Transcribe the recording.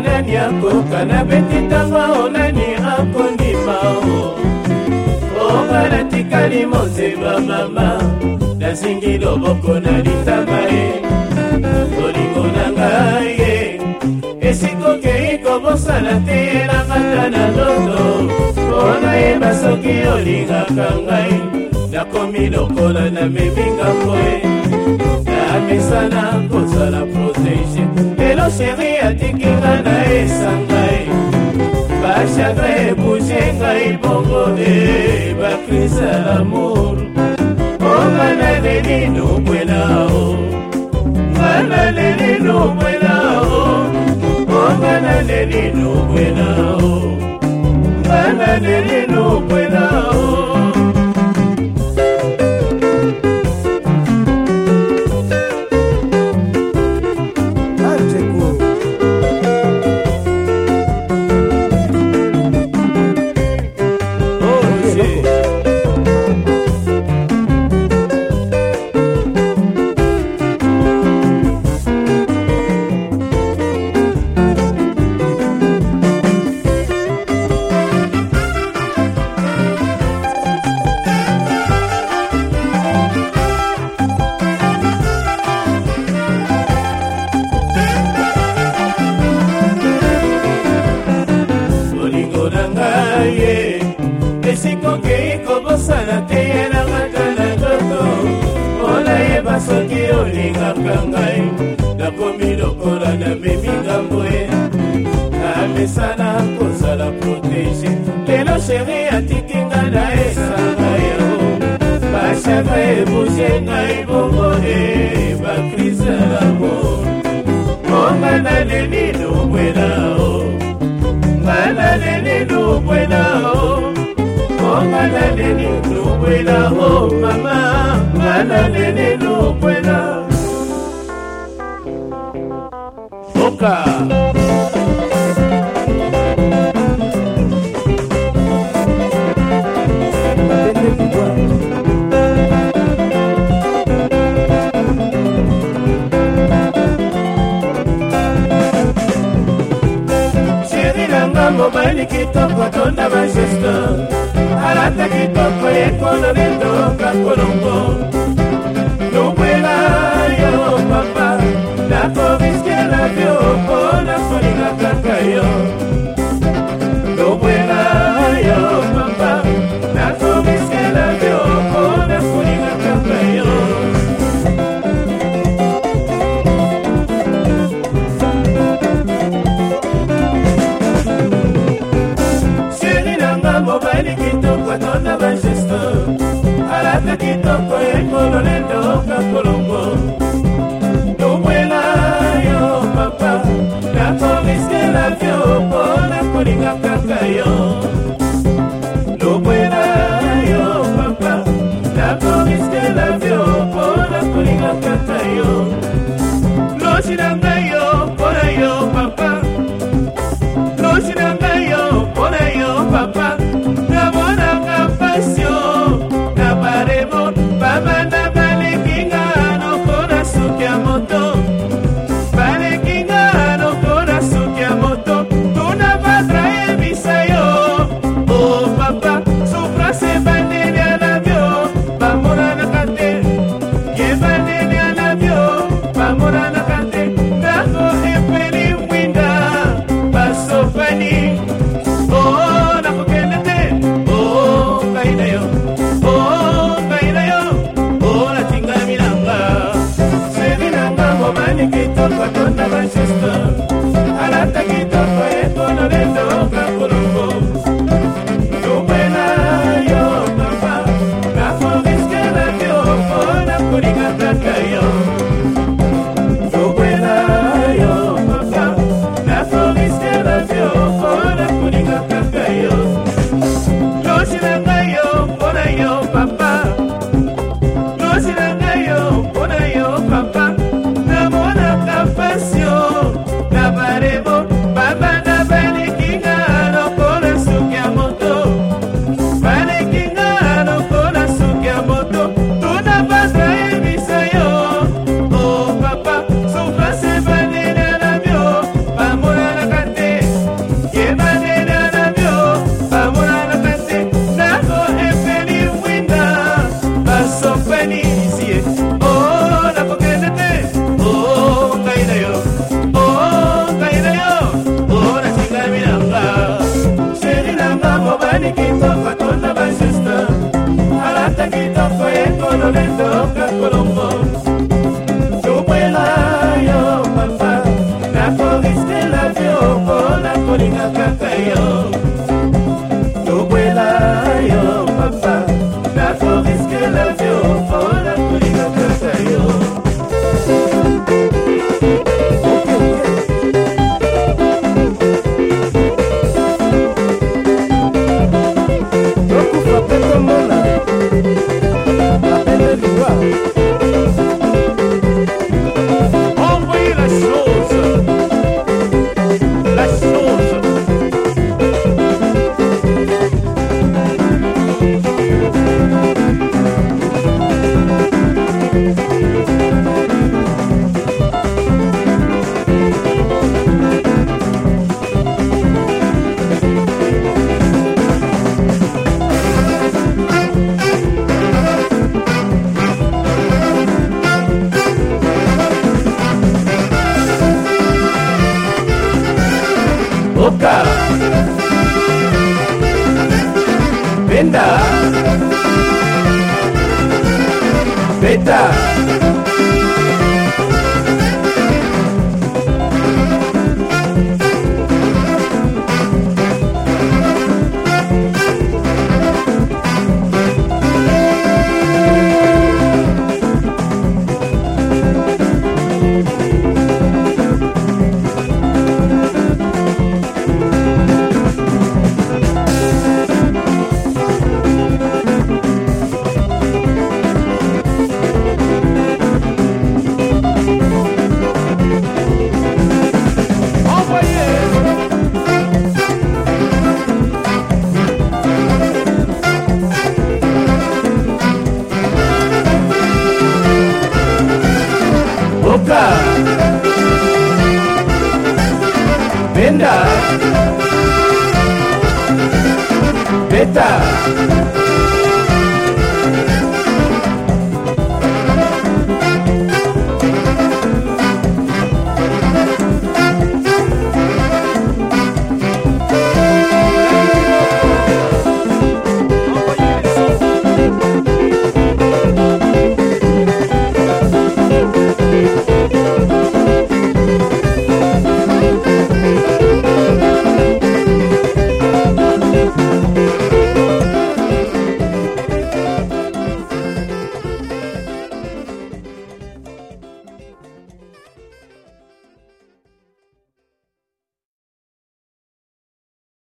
na nani akoka nabeti ntango onani akondima o oba natikali moseba mama nazingi loboko na litama ye bolingo na ngai ye esikokei kobosana te yelangata na loto mpo nayeba soki olingaka ngai nakomi lokola nameminga koye namesana kozala protege seri atiki nga na esanga ye bashagre ebushe ngai bongo e bakrise lamour onga na veninombwe ye esikoki kobosana te ye na matala nzoto mpona yeba soki olingaka ngai nakomi lokola namemi ngambo ye napesana kozala protege lelo sheri atikinga na esanga yao bashaka ebushe ngai bongo e bakrise lamo monga naleli lobwela o nga naleli lobwela kwela o mama ngana lele lokwela oka mwana nenda kakolongo na kaka yo losi na ngai yo mpona yo papa losi na Peter. Peter. 된다 됐다